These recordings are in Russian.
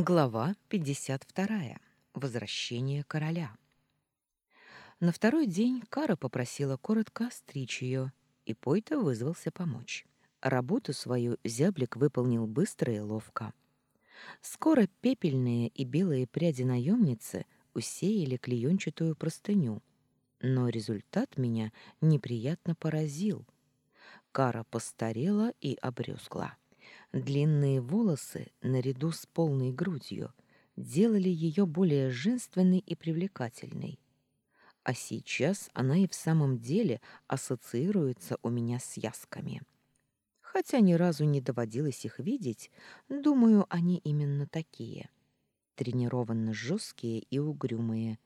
Глава 52. Возвращение короля. На второй день Кара попросила коротко остричь ее, и Пойта вызвался помочь. Работу свою зяблик выполнил быстро и ловко. Скоро пепельные и белые пряди наемницы усеяли клеенчатую простыню, но результат меня неприятно поразил. Кара постарела и обрюзгла. Длинные волосы, наряду с полной грудью, делали ее более женственной и привлекательной. А сейчас она и в самом деле ассоциируется у меня с ясками. Хотя ни разу не доводилось их видеть, думаю, они именно такие. Тренированно жесткие и угрюмые,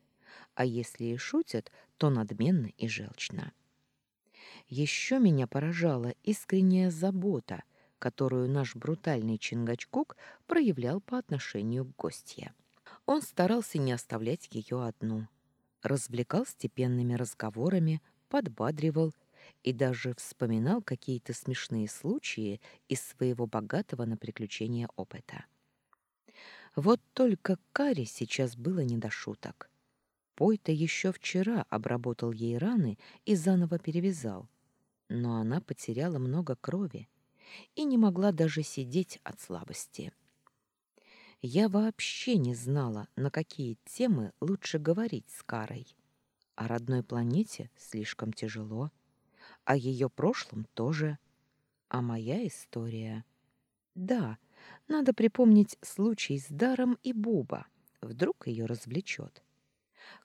а если и шутят, то надменно и желчно. Еще меня поражала искренняя забота — которую наш брутальный Чингачкук проявлял по отношению к гостье. Он старался не оставлять ее одну. Развлекал степенными разговорами, подбадривал и даже вспоминал какие-то смешные случаи из своего богатого на приключения опыта. Вот только Каре сейчас было не до шуток. Пой-то еще вчера обработал ей раны и заново перевязал, но она потеряла много крови, и не могла даже сидеть от слабости. Я вообще не знала, на какие темы лучше говорить с Карой. О родной планете слишком тяжело, о ее прошлом тоже, а моя история... Да, надо припомнить случай с Даром и Буба, вдруг ее развлечет.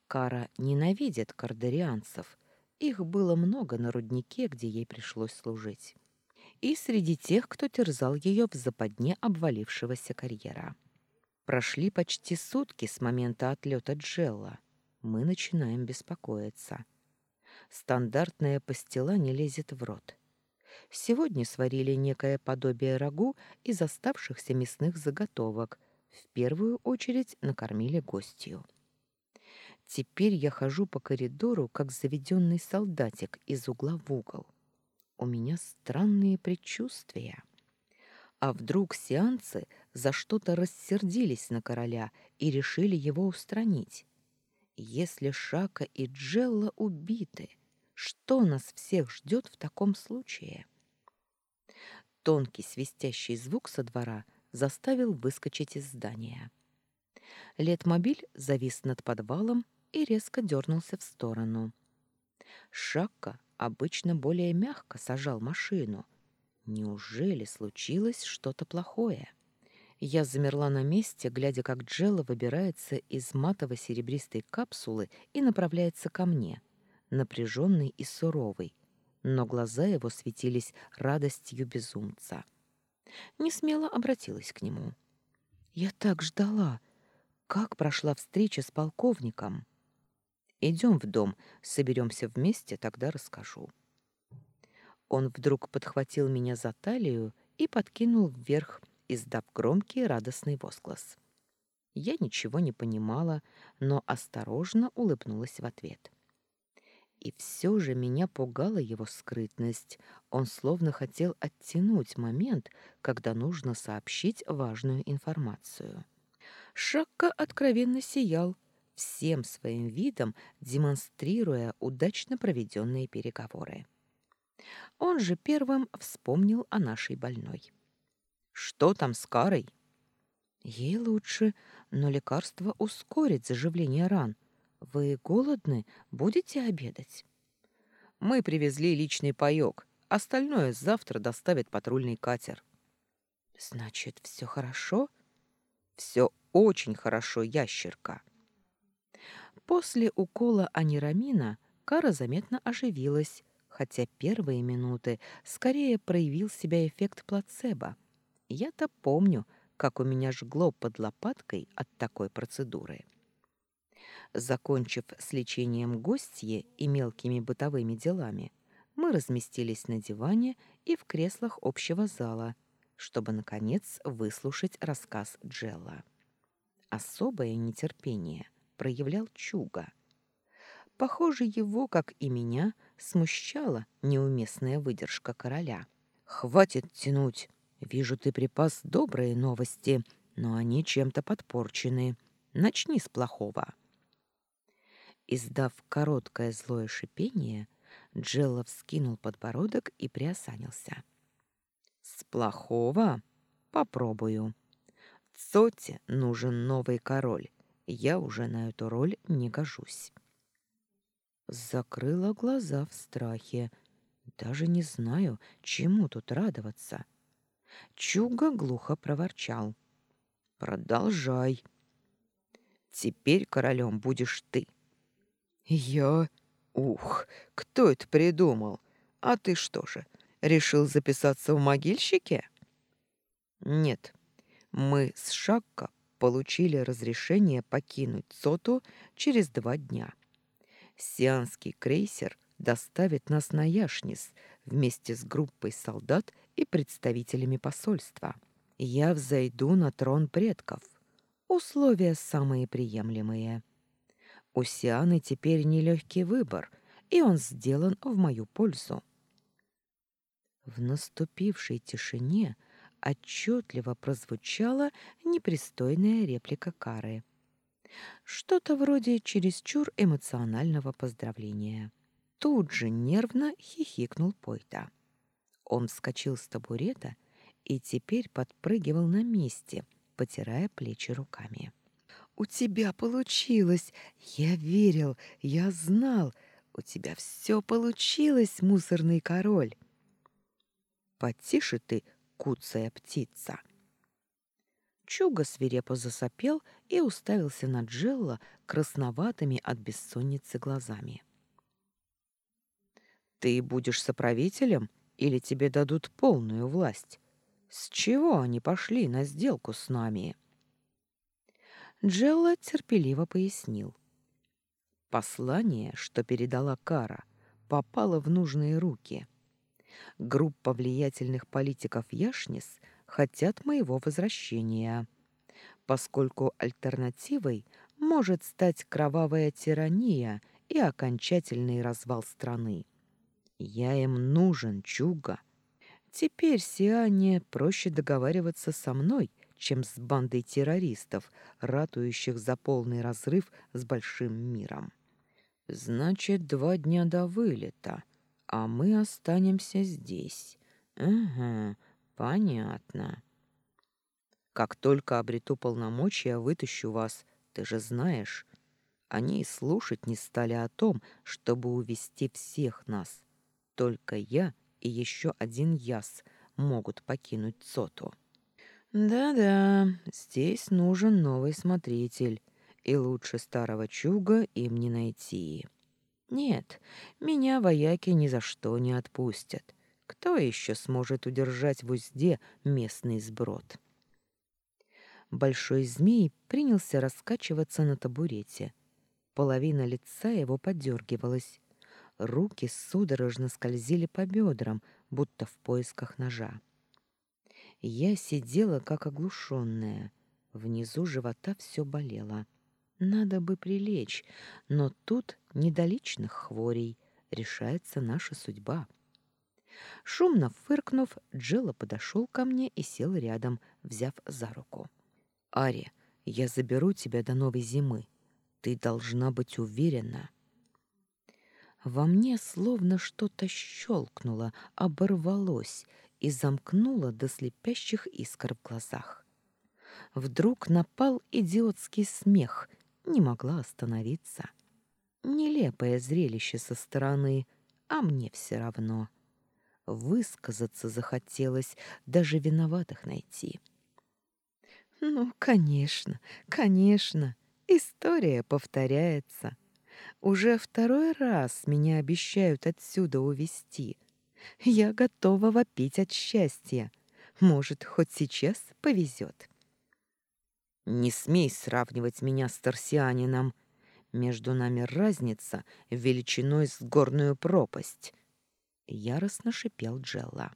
Кара ненавидит кардарианцев, их было много на руднике, где ей пришлось служить и среди тех, кто терзал ее в западне обвалившегося карьера. Прошли почти сутки с момента отлета Джелла. Мы начинаем беспокоиться. Стандартная пастила не лезет в рот. Сегодня сварили некое подобие рагу из оставшихся мясных заготовок. В первую очередь накормили гостью. Теперь я хожу по коридору, как заведенный солдатик из угла в угол. У меня странные предчувствия. А вдруг сеансы за что-то рассердились на короля и решили его устранить? Если Шака и Джелла убиты, что нас всех ждет в таком случае? Тонкий свистящий звук со двора заставил выскочить из здания. Летмобиль завис над подвалом и резко дернулся в сторону. Шака обычно более мягко сажал машину. Неужели случилось что-то плохое? Я замерла на месте, глядя, как Джелла выбирается из матово-серебристой капсулы и направляется ко мне, напряженный и суровый, но глаза его светились радостью безумца. Не смело обратилась к нему. «Я так ждала. Как прошла встреча с полковником?» Идем в дом, соберемся вместе, тогда расскажу. Он вдруг подхватил меня за талию и подкинул вверх, издав громкий радостный возглас. Я ничего не понимала, но осторожно улыбнулась в ответ. И все же меня пугала его скрытность. Он словно хотел оттянуть момент, когда нужно сообщить важную информацию. Шакка откровенно сиял, всем своим видом демонстрируя удачно проведенные переговоры. Он же первым вспомнил о нашей больной. «Что там с Карой?» «Ей лучше, но лекарство ускорит заживление ран. Вы голодны? Будете обедать?» «Мы привезли личный паёк. Остальное завтра доставит патрульный катер». «Значит, все хорошо?» «Все очень хорошо, ящерка». После укола анирамина Кара заметно оживилась, хотя первые минуты скорее проявил себя эффект плацебо. Я-то помню, как у меня жгло под лопаткой от такой процедуры. Закончив с лечением гостье и мелкими бытовыми делами, мы разместились на диване и в креслах общего зала, чтобы, наконец, выслушать рассказ Джелла. Особое нетерпение — проявлял Чуга. Похоже, его, как и меня, смущала неуместная выдержка короля. «Хватит тянуть. Вижу, ты припас добрые новости, но они чем-то подпорчены. Начни с плохого». Издав короткое злое шипение, Джелла вскинул подбородок и приосанился. «С плохого? Попробую. Цоте нужен новый король. Я уже на эту роль не гожусь». Закрыла глаза в страхе. Даже не знаю, чему тут радоваться. Чуга глухо проворчал. «Продолжай. Теперь королем будешь ты». «Я? Ух, кто это придумал? А ты что же, решил записаться в могильщике?» «Нет, мы с Шакка получили разрешение покинуть Соту через два дня. Сианский крейсер доставит нас на Яшнис вместе с группой солдат и представителями посольства. Я взойду на трон предков. Условия самые приемлемые. У Сианы теперь нелегкий выбор, и он сделан в мою пользу. В наступившей тишине отчетливо прозвучала непристойная реплика Кары. Что-то вроде чересчур эмоционального поздравления. Тут же нервно хихикнул Пойта. Он вскочил с табурета и теперь подпрыгивал на месте, потирая плечи руками. У тебя получилось. Я верил, я знал. У тебя все получилось, мусорный король. Потише ты, куцая птица. Чуга свирепо засопел и уставился на Джелла красноватыми от бессонницы глазами. «Ты будешь соправителем или тебе дадут полную власть? С чего они пошли на сделку с нами?» Джелла терпеливо пояснил. Послание, что передала Кара, попало в нужные руки. Группа влиятельных политиков Яшнис хотят моего возвращения, поскольку альтернативой может стать кровавая тирания и окончательный развал страны. Я им нужен, Чуга. Теперь Сиане проще договариваться со мной, чем с бандой террористов, ратующих за полный разрыв с большим миром. Значит, два дня до вылета, а мы останемся здесь. Ага, понятно. Как только обрету полномочия, вытащу вас, ты же знаешь. Они и слушать не стали о том, чтобы увести всех нас. Только я и еще один яс могут покинуть Цоту. Да-да, здесь нужен новый смотритель, и лучше старого чуга им не найти. Нет, меня вояки ни за что не отпустят. Кто еще сможет удержать в узде местный сброд? Большой змей принялся раскачиваться на табурете. Половина лица его подергивалась. Руки судорожно скользили по бедрам, будто в поисках ножа. Я сидела как оглушенная. Внизу живота все болело. Надо бы прилечь, но тут не до личных хворей. Решается наша судьба. Шумно фыркнув, Джилла подошел ко мне и сел рядом, взяв за руку. «Ари, я заберу тебя до новой зимы. Ты должна быть уверена». Во мне словно что-то щелкнуло, оборвалось, и замкнула до слепящих искр в глазах. Вдруг напал идиотский смех, не могла остановиться. Нелепое зрелище со стороны, а мне все равно. Высказаться захотелось, даже виноватых найти. Ну, конечно, конечно, история повторяется. Уже второй раз меня обещают отсюда увезти — я готова вопить от счастья. Может, хоть сейчас повезет. Не смей сравнивать меня с торсианином. Между нами разница величиной с горную пропасть. Яростно шипел Джелла.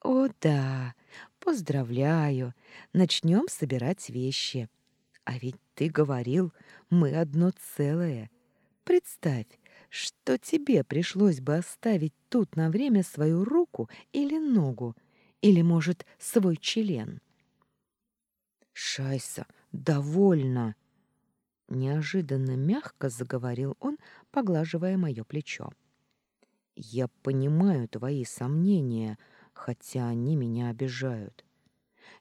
О да, поздравляю. Начнем собирать вещи. А ведь ты говорил, мы одно целое. Представь, что тебе пришлось бы оставить тут на время свою руку или ногу, или, может, свой член. Шайса, довольно!» Неожиданно мягко заговорил он, поглаживая мое плечо. «Я понимаю твои сомнения, хотя они меня обижают.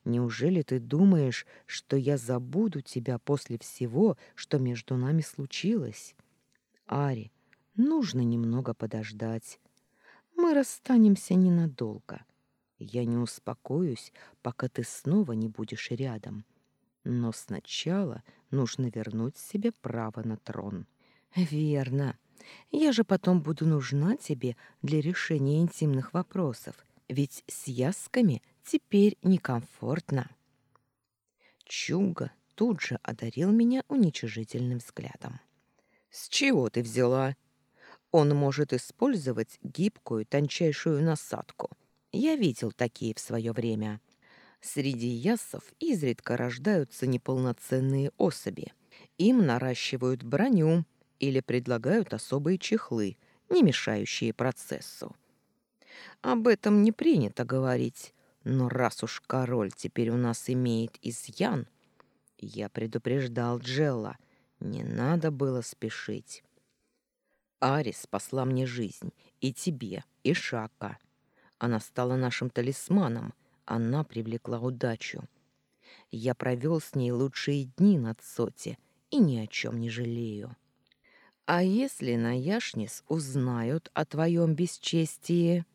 Неужели ты думаешь, что я забуду тебя после всего, что между нами случилось? Ари, нужно немного подождать. Мы расстанемся ненадолго. Я не успокоюсь, пока ты снова не будешь рядом. Но сначала нужно вернуть себе право на трон. Верно. Я же потом буду нужна тебе для решения интимных вопросов, ведь с ясками теперь некомфортно. Чуга тут же одарил меня уничижительным взглядом. «С чего ты взяла? Он может использовать гибкую тончайшую насадку. Я видел такие в свое время. Среди ясов изредка рождаются неполноценные особи. Им наращивают броню или предлагают особые чехлы, не мешающие процессу. Об этом не принято говорить, но раз уж король теперь у нас имеет изъян, я предупреждал Джелла, не надо было спешить. Арис спасла мне жизнь, и тебе, и Шака. Она стала нашим талисманом, она привлекла удачу. Я провел с ней лучшие дни на Соте и ни о чем не жалею. А если на Яшнис узнают о твоем бесчестии?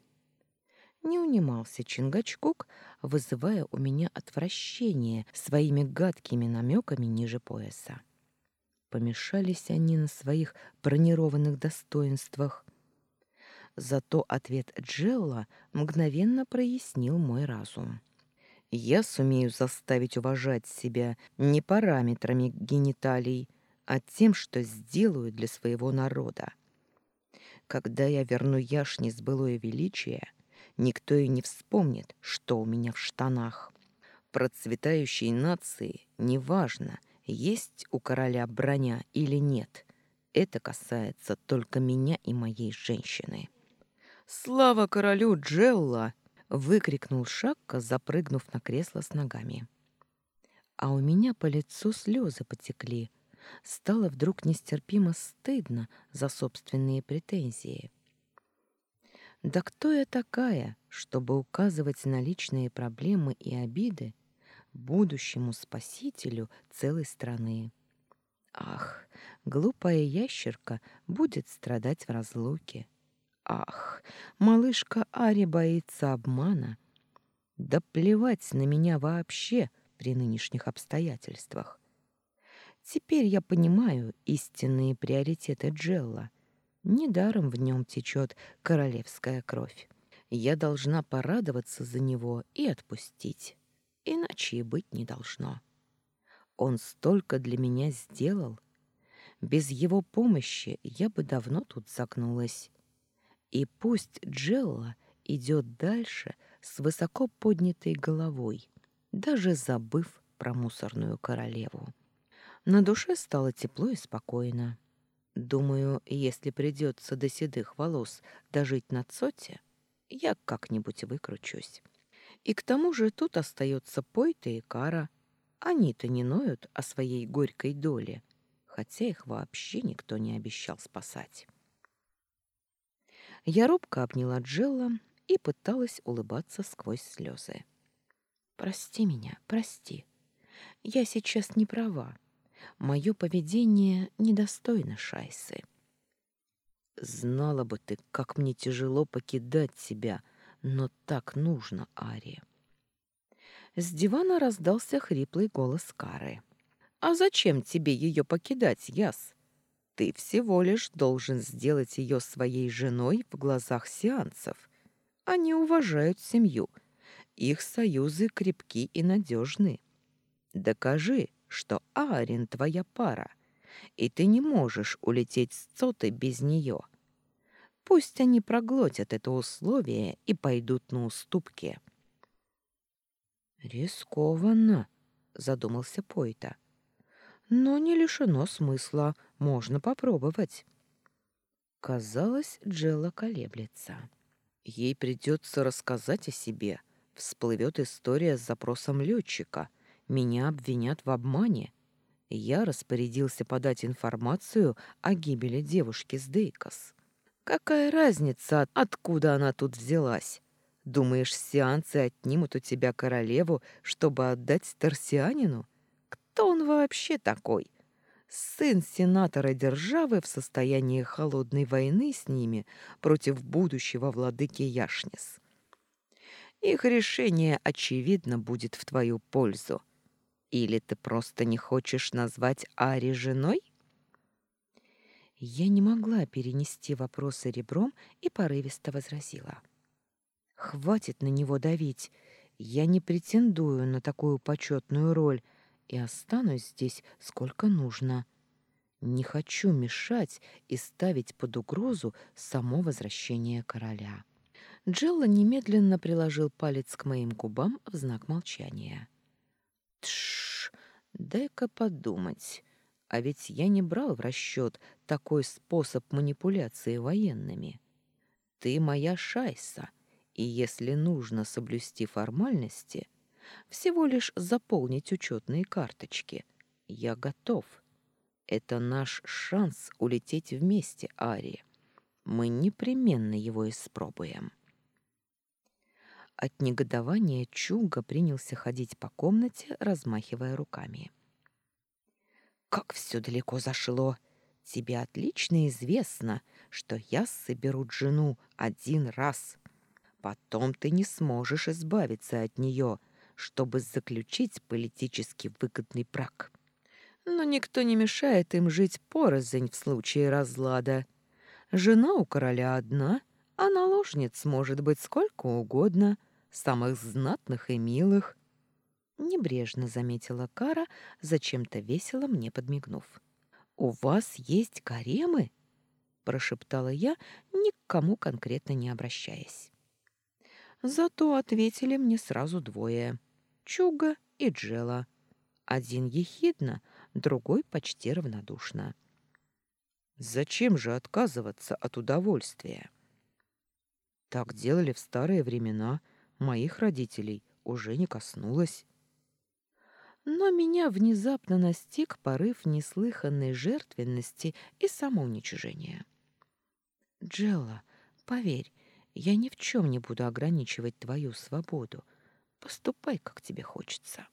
Не унимался Чингачкук, вызывая у меня отвращение своими гадкими намеками ниже пояса. Помешались они на своих бронированных достоинствах. Зато ответ Джелла мгновенно прояснил мой разум. Я сумею заставить уважать себя не параметрами гениталий, а тем, что сделаю для своего народа. Когда я верну яшни с былое величие, никто и не вспомнит, что у меня в штанах. Процветающей нации неважно, есть у короля броня или нет. Это касается только меня и моей женщины. «Слава королю Джелла!» — выкрикнул Шакка, запрыгнув на кресло с ногами. А у меня по лицу слезы потекли. Стало вдруг нестерпимо стыдно за собственные претензии. Да кто я такая, чтобы указывать на личные проблемы и обиды будущему спасителю целой страны? Ах, глупая ящерка будет страдать в разлуке. Ах, малышка Ари боится обмана. Да плевать на меня вообще при нынешних обстоятельствах. Теперь я понимаю истинные приоритеты Джелла — Недаром в нем течет королевская кровь. Я должна порадоваться за него и отпустить. Иначе и быть не должно. Он столько для меня сделал. Без его помощи я бы давно тут загнулась. И пусть Джелла идет дальше с высоко поднятой головой, даже забыв про мусорную королеву. На душе стало тепло и спокойно. Думаю, если придется до седых волос дожить на цоте, я как-нибудь выкручусь. И к тому же тут остается Пойта и Кара. Они-то не ноют о своей горькой доле, хотя их вообще никто не обещал спасать. Я робко обняла Джелла и пыталась улыбаться сквозь слезы. «Прости меня, прости. Я сейчас не права. Мое поведение недостойно Шайсы. Знала бы ты, как мне тяжело покидать тебя, но так нужно, Ари. С дивана раздался хриплый голос Кары. А зачем тебе ее покидать, Яс? Ты всего лишь должен сделать ее своей женой в глазах сеансов. Они уважают семью. Их союзы крепки и надежны. Докажи, что Аарин твоя пара, и ты не можешь улететь с Цоты без нее. Пусть они проглотят это условие и пойдут на уступки. «Рискованно», — задумался Пойта. «Но не лишено смысла, можно попробовать». Казалось, Джелла колеблется. Ей придется рассказать о себе. Всплывет история с запросом летчика — Меня обвинят в обмане. Я распорядился подать информацию о гибели девушки с Дейкос. Какая разница, откуда она тут взялась? Думаешь, сеансы отнимут у тебя королеву, чтобы отдать Тарсианину? Кто он вообще такой? Сын сенатора державы в состоянии холодной войны с ними против будущего владыки Яшнис. Их решение, очевидно, будет в твою пользу. Или ты просто не хочешь назвать Ари женой? Я не могла перенести вопросы ребром и порывисто возразила. Хватит на него давить. Я не претендую на такую почетную роль и останусь здесь сколько нужно. Не хочу мешать и ставить под угрозу само возвращение короля. Джелла немедленно приложил палец к моим губам в знак молчания. Тш, дай-ка подумать. А ведь я не брал в расчет такой способ манипуляции военными. Ты моя шайса, и если нужно соблюсти формальности, всего лишь заполнить учетные карточки, я готов. Это наш шанс улететь вместе, Ари. Мы непременно его испробуем. От негодования Чуга принялся ходить по комнате, размахивая руками. «Как все далеко зашло! Тебе отлично известно, что я соберу жену один раз. Потом ты не сможешь избавиться от нее, чтобы заключить политически выгодный брак. Но никто не мешает им жить порознь в случае разлада. Жена у короля одна, а наложниц может быть сколько угодно — самых знатных и милых. Небрежно заметила Кара, зачем-то весело мне подмигнув. «У вас есть гаремы?» — прошептала я, ни к кому конкретно не обращаясь. Зато ответили мне сразу двое — Чуга и Джела. Один ехидно, другой почти равнодушно. «Зачем же отказываться от удовольствия?» Так делали в старые времена — моих родителей уже не коснулась. Но меня внезапно настиг порыв неслыханной жертвенности и самоуничижения. «Джелла, поверь, я ни в чем не буду ограничивать твою свободу. Поступай, как тебе хочется».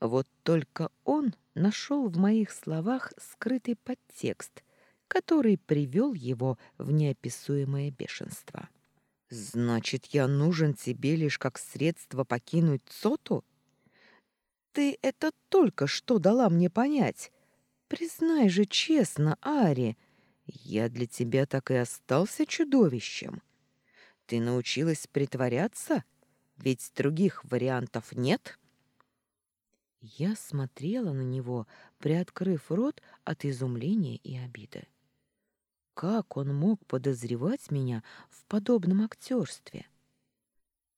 Вот только он нашел в моих словах скрытый подтекст, который привел его в неописуемое бешенство. Значит, я нужен тебе лишь как средство покинуть Цоту? Ты это только что дала мне понять. Признай же честно, Ари, я для тебя так и остался чудовищем. Ты научилась притворяться? Ведь других вариантов нет. Я смотрела на него, приоткрыв рот от изумления и обиды. Как он мог подозревать меня в подобном актерстве?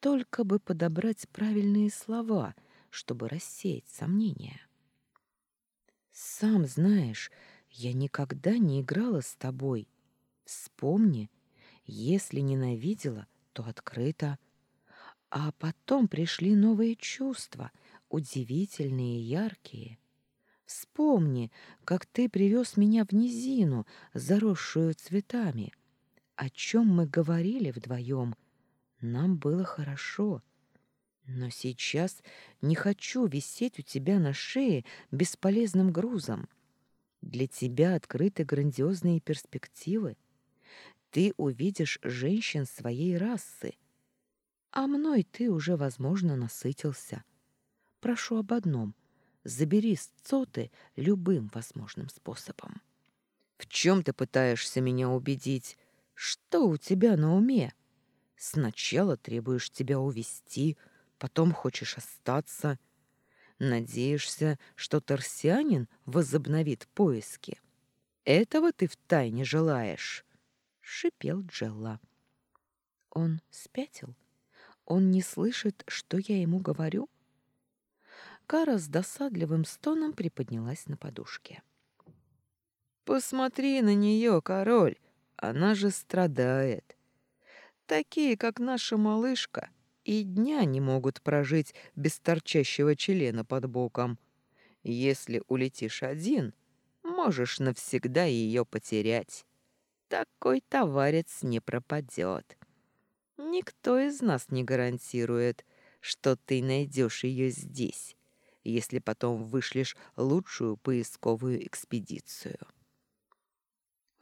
Только бы подобрать правильные слова, чтобы рассеять сомнения. Сам знаешь, я никогда не играла с тобой. Вспомни, если ненавидела, то открыто. А потом пришли новые чувства, удивительные и яркие. Вспомни, как ты привез меня в низину, заросшую цветами. О чем мы говорили вдвоем. Нам было хорошо. Но сейчас не хочу висеть у тебя на шее бесполезным грузом. Для тебя открыты грандиозные перспективы. Ты увидишь женщин своей расы. А мной ты уже, возможно, насытился. Прошу об одном — забери сцоты любым возможным способом. В чем ты пытаешься меня убедить? Что у тебя на уме? Сначала требуешь тебя увести, потом хочешь остаться. Надеешься, что торсианин возобновит поиски. Этого ты втайне желаешь, — шипел Джелла. Он спятил. Он не слышит, что я ему говорю? — Кара с досадливым стоном приподнялась на подушке. «Посмотри на нее, король! Она же страдает. Такие, как наша малышка, и дня не могут прожить без торчащего члена под боком. Если улетишь один, можешь навсегда ее потерять. Такой товарец не пропадет. Никто из нас не гарантирует, что ты найдешь ее здесь, если потом вышлешь лучшую поисковую экспедицию.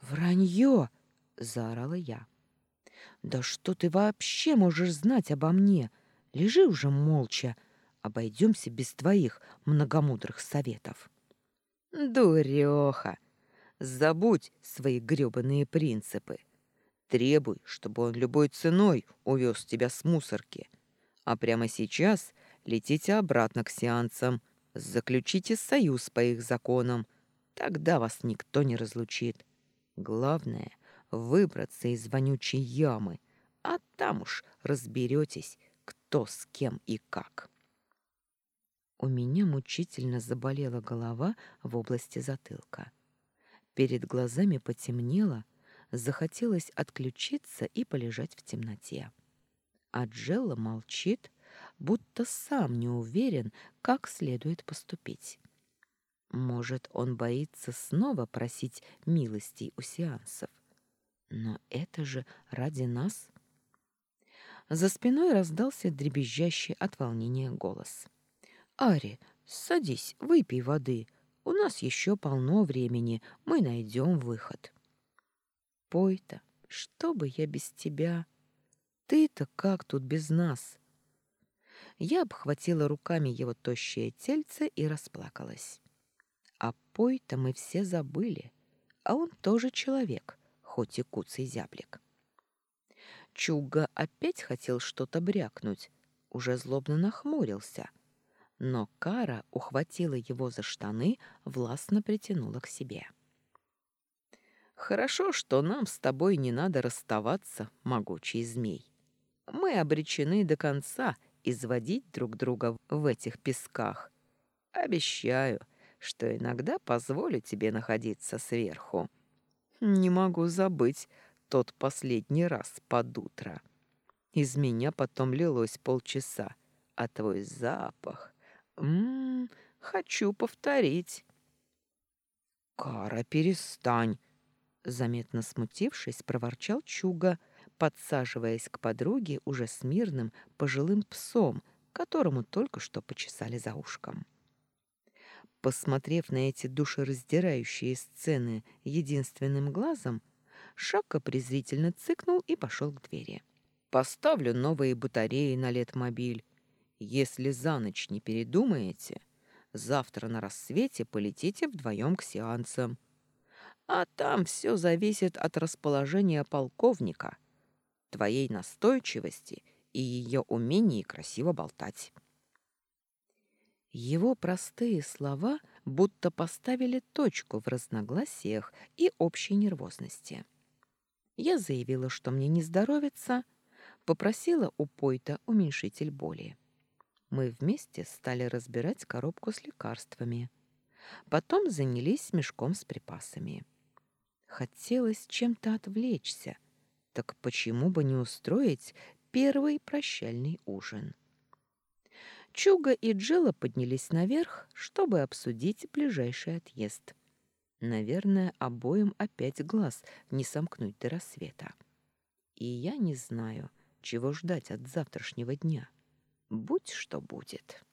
«Вранье!» — заорала я. «Да что ты вообще можешь знать обо мне? Лежи уже молча. Обойдемся без твоих многомудрых советов». «Дуреха! Забудь свои грёбаные принципы. Требуй, чтобы он любой ценой увез тебя с мусорки. А прямо сейчас летите обратно к сеансам, заключите союз по их законам. Тогда вас никто не разлучит. Главное — выбраться из вонючей ямы, а там уж разберетесь, кто с кем и как. У меня мучительно заболела голова в области затылка. Перед глазами потемнело, захотелось отключиться и полежать в темноте. А Джелла молчит, будто сам не уверен, как следует поступить. Может, он боится снова просить милостей у сеансов. Но это же ради нас. За спиной раздался дребезжащий от волнения голос. «Ари, садись, выпей воды. У нас еще полно времени, мы найдем выход». «Пой-то, что бы я без тебя? Ты-то как тут без нас?» Я обхватила руками его тощее тельце и расплакалась. А пой-то мы все забыли, а он тоже человек, хоть и куцый зяблик. Чуга опять хотел что-то брякнуть, уже злобно нахмурился, но Кара ухватила его за штаны, властно притянула к себе. «Хорошо, что нам с тобой не надо расставаться, могучий змей. Мы обречены до конца изводить друг друга в этих песках. Обещаю, что иногда позволю тебе находиться сверху. Не могу забыть тот последний раз под утро. Из меня потом лилось полчаса, а твой запах... М -м, хочу повторить. «Кара, перестань!» Заметно смутившись, проворчал Чуга, подсаживаясь к подруге уже смирным пожилым псом, которому только что почесали за ушком. Посмотрев на эти душераздирающие сцены единственным глазом, Шака презрительно цыкнул и пошел к двери. «Поставлю новые батареи на летмобиль. Если за ночь не передумаете, завтра на рассвете полетите вдвоем к сеансам. А там все зависит от расположения полковника, твоей настойчивости и ее умении красиво болтать». Его простые слова будто поставили точку в разногласиях и общей нервозности. Я заявила, что мне не здоровится, попросила у Пойта уменьшитель боли. Мы вместе стали разбирать коробку с лекарствами. Потом занялись мешком с припасами. Хотелось чем-то отвлечься, так почему бы не устроить первый прощальный ужин? Чуга и Джилла поднялись наверх, чтобы обсудить ближайший отъезд. Наверное, обоим опять глаз не сомкнуть до рассвета. И я не знаю, чего ждать от завтрашнего дня. Будь что будет.